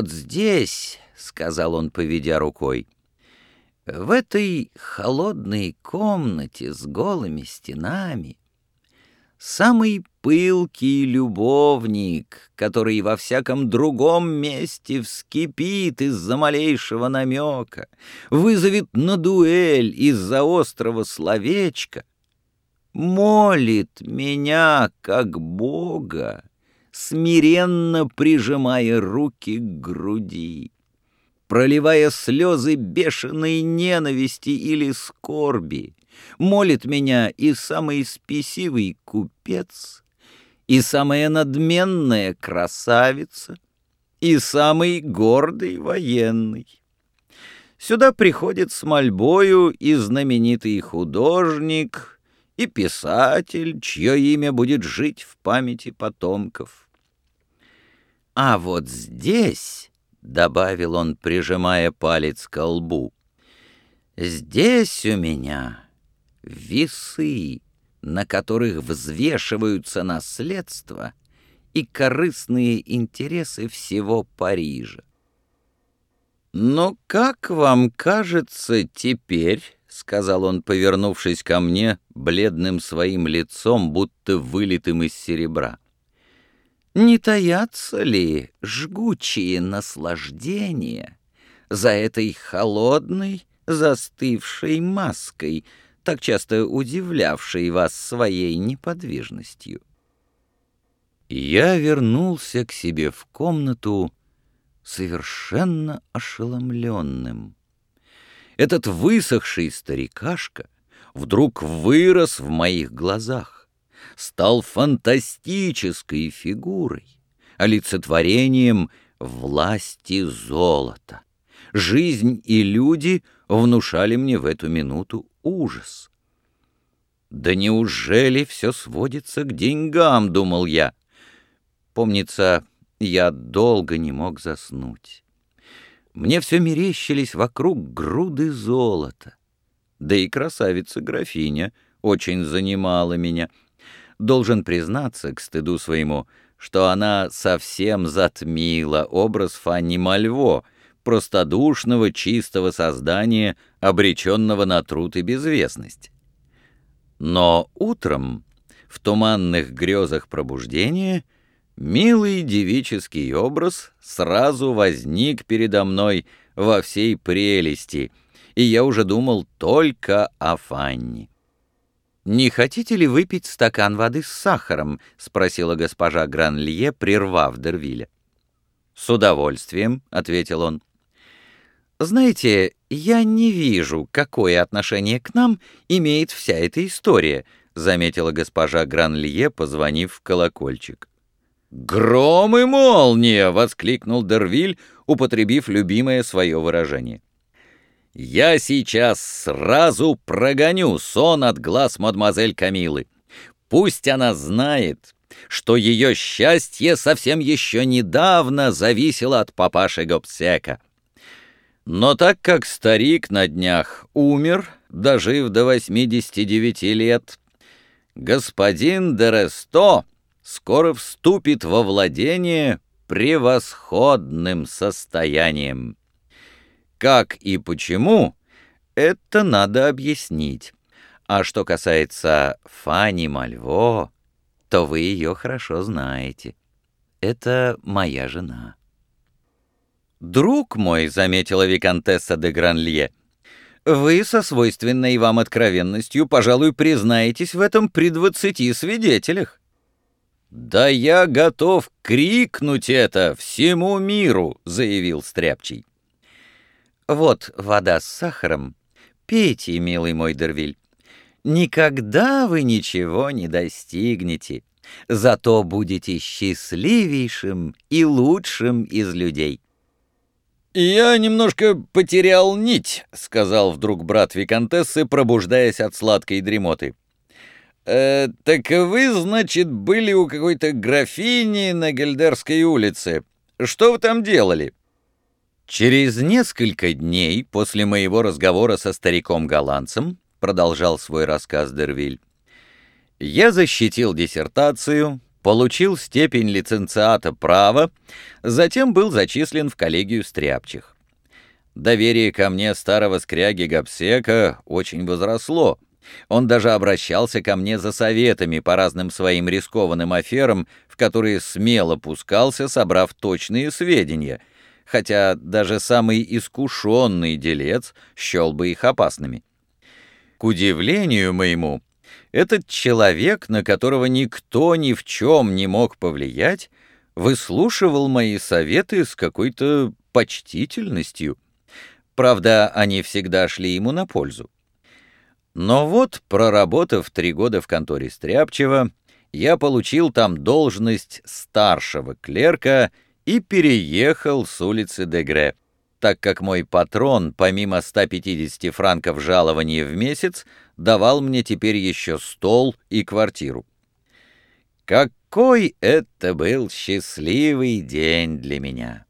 вот здесь, — сказал он, поведя рукой, — в этой холодной комнате с голыми стенами самый пылкий любовник, который во всяком другом месте вскипит из-за малейшего намека, вызовет на дуэль из-за острого словечка, молит меня как Бога, смиренно прижимая руки к груди, проливая слезы бешеной ненависти или скорби, молит меня и самый спесивый купец, и самая надменная красавица, и самый гордый военный. Сюда приходит с мольбою и знаменитый художник, и писатель, чье имя будет жить в памяти потомков. А вот здесь, — добавил он, прижимая палец к лбу, — здесь у меня весы, на которых взвешиваются наследство и корыстные интересы всего Парижа. «Но как вам кажется теперь, — сказал он, повернувшись ко мне, бледным своим лицом, будто вылитым из серебра, — не таятся ли жгучие наслаждения за этой холодной, застывшей маской, — так часто удивлявший вас своей неподвижностью. Я вернулся к себе в комнату совершенно ошеломленным. Этот высохший старикашка вдруг вырос в моих глазах, стал фантастической фигурой, олицетворением власти золота. Жизнь и люди внушали мне в эту минуту ужас. «Да неужели все сводится к деньгам?» — думал я. Помнится, я долго не мог заснуть. Мне все мерещились вокруг груды золота. Да и красавица-графиня очень занимала меня. Должен признаться, к стыду своему, что она совсем затмила образ Фанни Мальво — простодушного, чистого создания, обреченного на труд и безвестность. Но утром, в туманных грезах пробуждения, милый девический образ сразу возник передо мной во всей прелести, и я уже думал только о Фанни. «Не хотите ли выпить стакан воды с сахаром?» — спросила госпожа Гранлье, прервав Дервиля. «С удовольствием», — ответил он. «Знаете, я не вижу, какое отношение к нам имеет вся эта история», заметила госпожа Гранлье, позвонив в колокольчик. «Гром и молния!» — воскликнул Дервиль, употребив любимое свое выражение. «Я сейчас сразу прогоню сон от глаз мадемуазель Камилы. Пусть она знает, что ее счастье совсем еще недавно зависело от папаши Гобсека». Но так как старик на днях умер, дожив до 89 лет, господин Дересто скоро вступит во владение превосходным состоянием. Как и почему, это надо объяснить. А что касается Фани Мальво, то вы ее хорошо знаете. Это моя жена. «Друг мой», — заметила виконтесса де Гранлье, — «вы со свойственной вам откровенностью, пожалуй, признаетесь в этом при двадцати свидетелях». «Да я готов крикнуть это всему миру», — заявил Стряпчий. «Вот вода с сахаром. Пейте, милый мой Дервиль. Никогда вы ничего не достигнете, зато будете счастливейшим и лучшим из людей». «Я немножко потерял нить», — сказал вдруг брат Викантессы, пробуждаясь от сладкой дремоты. «Э, «Так вы, значит, были у какой-то графини на Гельдерской улице. Что вы там делали?» «Через несколько дней после моего разговора со стариком-голландцем», — продолжал свой рассказ Дервиль, «я защитил диссертацию, получил степень лиценциата права, затем был зачислен в коллегию стряпчих. Доверие ко мне старого скряги Гапсека очень возросло. Он даже обращался ко мне за советами по разным своим рискованным аферам, в которые смело пускался, собрав точные сведения, хотя даже самый искушенный делец счел бы их опасными. К удивлению моему, этот человек, на которого никто ни в чем не мог повлиять, выслушивал мои советы с какой-то почтительностью. Правда, они всегда шли ему на пользу. Но вот, проработав три года в конторе Стряпчева, я получил там должность старшего клерка и переехал с улицы Дегре, так как мой патрон, помимо 150 франков жалования в месяц, давал мне теперь еще стол и квартиру. Какой это был счастливый день для меня!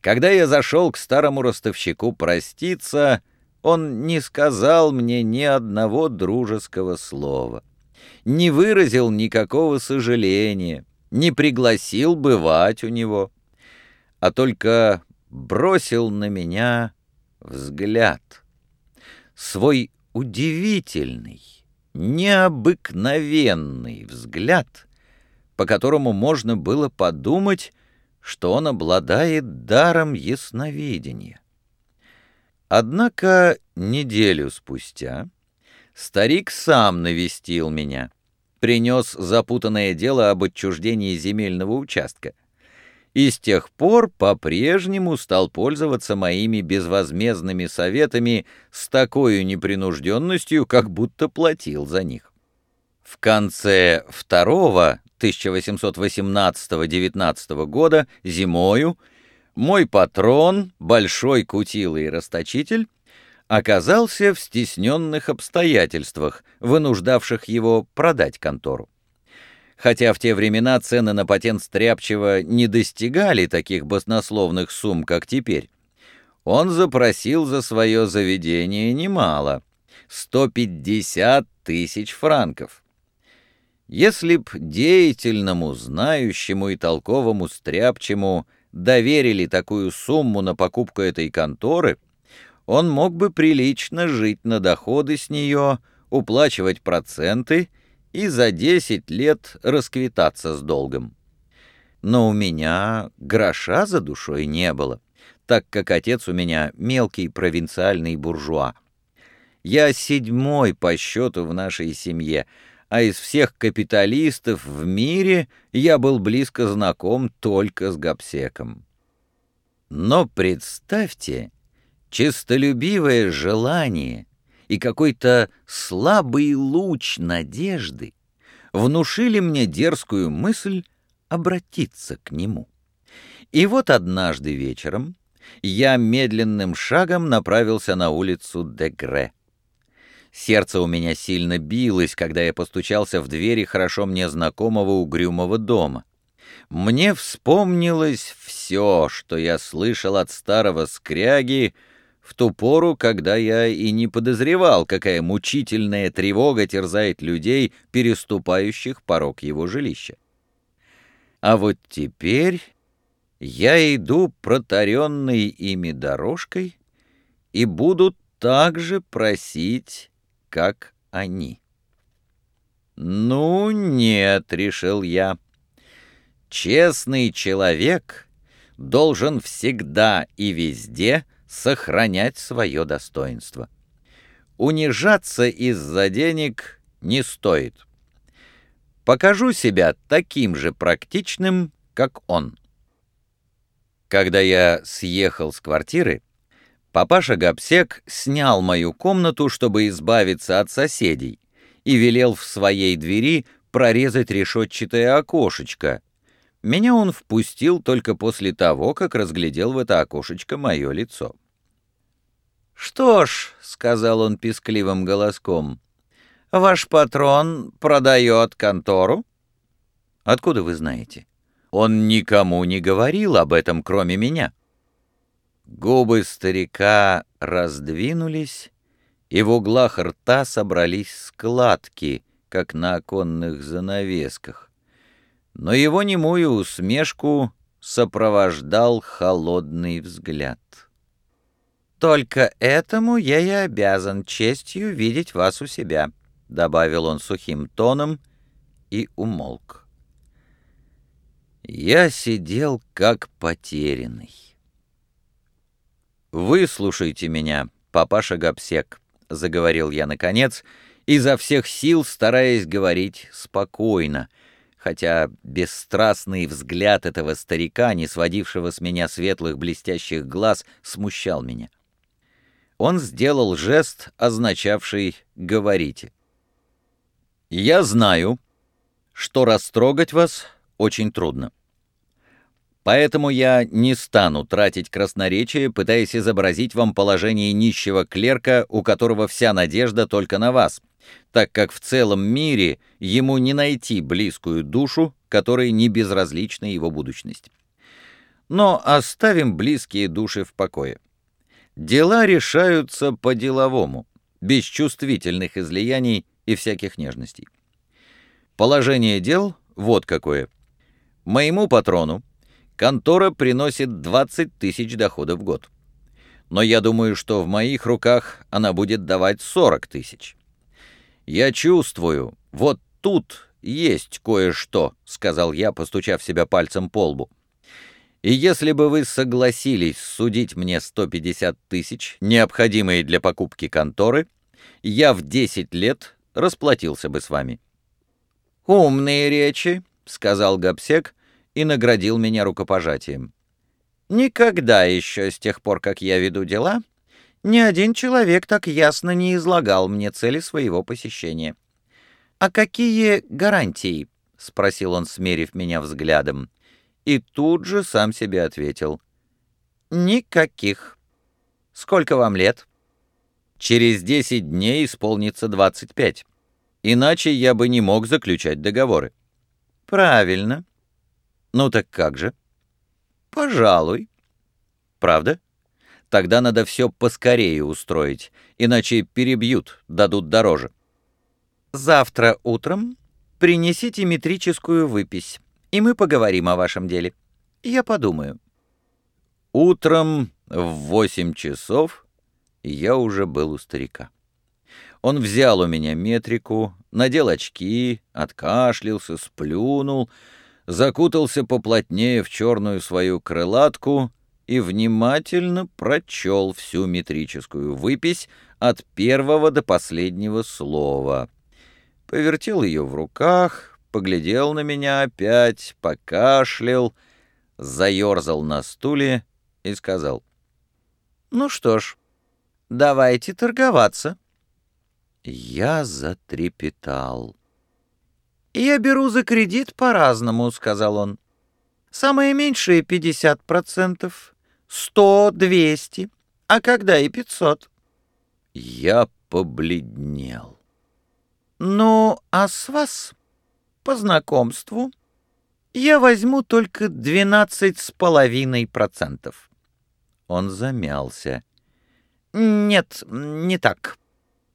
Когда я зашел к старому ростовщику проститься, он не сказал мне ни одного дружеского слова, не выразил никакого сожаления, не пригласил бывать у него, а только бросил на меня взгляд, свой удивительный, необыкновенный взгляд, по которому можно было подумать, что он обладает даром ясновидения. Однако неделю спустя старик сам навестил меня, принес запутанное дело об отчуждении земельного участка и с тех пор по-прежнему стал пользоваться моими безвозмездными советами с такой непринужденностью, как будто платил за них. В конце второго 1818-19 года зимою мой патрон, большой кутилый расточитель, оказался в стесненных обстоятельствах, вынуждавших его продать контору. Хотя в те времена цены на патент Стряпчева не достигали таких баснословных сумм, как теперь, он запросил за свое заведение немало — 150 тысяч франков. Если б деятельному, знающему и толковому Стряпчему доверили такую сумму на покупку этой конторы, он мог бы прилично жить на доходы с нее, уплачивать проценты и за 10 лет расквитаться с долгом. Но у меня гроша за душой не было, так как отец у меня мелкий провинциальный буржуа. Я седьмой по счету в нашей семье — а из всех капиталистов в мире я был близко знаком только с Гапсеком. Но представьте, честолюбивое желание и какой-то слабый луч надежды внушили мне дерзкую мысль обратиться к нему. И вот однажды вечером я медленным шагом направился на улицу Дегре. Сердце у меня сильно билось, когда я постучался в двери хорошо мне знакомого угрюмого дома. Мне вспомнилось все, что я слышал от старого скряги в ту пору, когда я и не подозревал, какая мучительная тревога терзает людей, переступающих порог его жилища. А вот теперь я иду протаренной ими дорожкой и буду также просить как они. «Ну, нет», — решил я. «Честный человек должен всегда и везде сохранять свое достоинство. Унижаться из-за денег не стоит. Покажу себя таким же практичным, как он». Когда я съехал с квартиры, Папаша Гапсек снял мою комнату, чтобы избавиться от соседей, и велел в своей двери прорезать решетчатое окошечко. Меня он впустил только после того, как разглядел в это окошечко мое лицо. «Что ж», — сказал он пискливым голоском, — «ваш патрон продает контору?» «Откуда вы знаете?» «Он никому не говорил об этом, кроме меня». Губы старика раздвинулись, и в углах рта собрались складки, как на оконных занавесках. Но его немую усмешку сопровождал холодный взгляд. «Только этому я и обязан честью видеть вас у себя», — добавил он сухим тоном и умолк. Я сидел как потерянный. «Выслушайте меня, папаша Гапсек», — заговорил я наконец, изо всех сил стараясь говорить спокойно, хотя бесстрастный взгляд этого старика, не сводившего с меня светлых блестящих глаз, смущал меня. Он сделал жест, означавший «говорите». «Я знаю, что растрогать вас очень трудно. Поэтому я не стану тратить красноречие, пытаясь изобразить вам положение нищего клерка, у которого вся надежда только на вас, так как в целом мире ему не найти близкую душу, которой не безразлична его будущность. Но оставим близкие души в покое. Дела решаются по-деловому, без чувствительных излияний и всяких нежностей. Положение дел вот какое. Моему патрону Контора приносит 20 тысяч доходов в год. Но я думаю, что в моих руках она будет давать 40 тысяч. Я чувствую, вот тут есть кое-что, сказал я, постучав себя пальцем по лбу. И если бы вы согласились судить мне 150 тысяч, необходимые для покупки конторы, я в 10 лет расплатился бы с вами. «Умные речи», — сказал Габсек, и наградил меня рукопожатием. Никогда еще с тех пор, как я веду дела, ни один человек так ясно не излагал мне цели своего посещения. «А какие гарантии?» — спросил он, смерив меня взглядом. И тут же сам себе ответил. «Никаких. Сколько вам лет?» «Через десять дней исполнится двадцать пять. Иначе я бы не мог заключать договоры». «Правильно. Ну так как же? Пожалуй. Правда? Тогда надо все поскорее устроить, иначе перебьют, дадут дороже. Завтра утром принесите метрическую выпись, и мы поговорим о вашем деле. Я подумаю. Утром в восемь часов я уже был у старика. Он взял у меня метрику, надел очки, откашлялся, сплюнул — закутался поплотнее в черную свою крылатку и внимательно прочел всю метрическую выпись от первого до последнего слова. Повертел ее в руках, поглядел на меня опять, покашлял, заерзал на стуле и сказал, «Ну что ж, давайте торговаться». Я затрепетал. «Я беру за кредит по-разному», — сказал он. «Самое меньшее — 50%, 100, 200, а когда и 500». Я побледнел. «Ну, а с вас, по знакомству, я возьму только двенадцать с половиной процентов». Он замялся. «Нет, не так.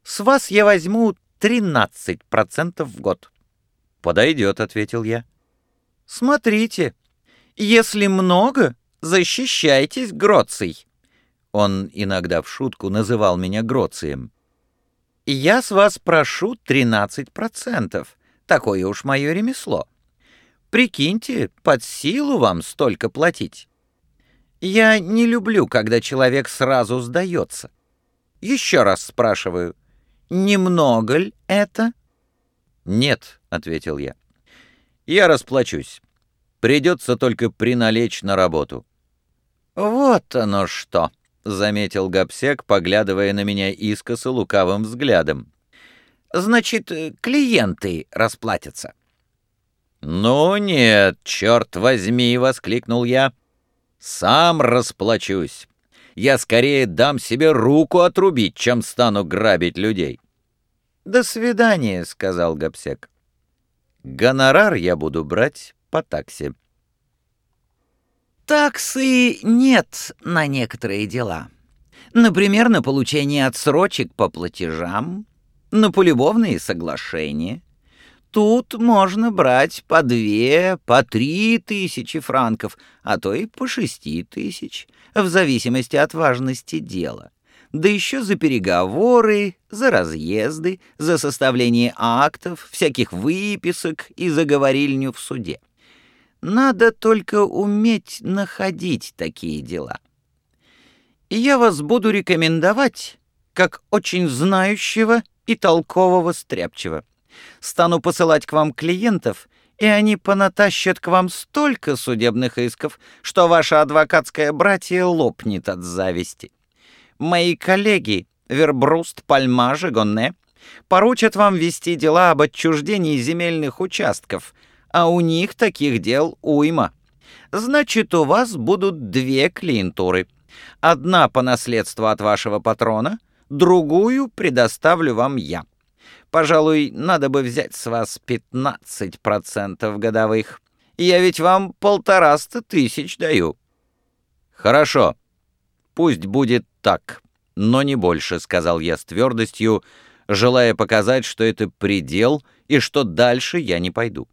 С вас я возьму тринадцать процентов в год». «Подойдет», — ответил я. «Смотрите, если много, защищайтесь, Гроций». Он иногда в шутку называл меня Гроцием. «Я с вас прошу 13%. Такое уж мое ремесло. Прикиньте, под силу вам столько платить. Я не люблю, когда человек сразу сдается. Еще раз спрашиваю, немного ли это?» «Нет», — ответил я. «Я расплачусь. Придется только приналечь на работу». «Вот оно что», — заметил Гапсек, поглядывая на меня искоса лукавым взглядом. «Значит, клиенты расплатятся». «Ну нет, черт возьми!» — воскликнул я. «Сам расплачусь. Я скорее дам себе руку отрубить, чем стану грабить людей». «До свидания», — сказал Гапсек. «Гонорар я буду брать по таксе». Таксы нет на некоторые дела. Например, на получение отсрочек по платежам, на полюбовные соглашения. Тут можно брать по две, по три тысячи франков, а то и по шести тысяч, в зависимости от важности дела. Да еще за переговоры, за разъезды, за составление актов, всяких выписок и за говорильню в суде. Надо только уметь находить такие дела. Я вас буду рекомендовать как очень знающего и толкового стряпчего стану посылать к вам клиентов, и они понатащат к вам столько судебных исков, что ваше адвокатское братье лопнет от зависти. Мои коллеги Вербруст, Пальма, Жигонне поручат вам вести дела об отчуждении земельных участков, а у них таких дел уйма. Значит, у вас будут две клиентуры. Одна по наследству от вашего патрона, другую предоставлю вам я. Пожалуй, надо бы взять с вас 15% годовых. Я ведь вам полтораста тысяч даю». «Хорошо. Пусть будет так, но не больше», — сказал я с твердостью, желая показать, что это предел и что дальше я не пойду.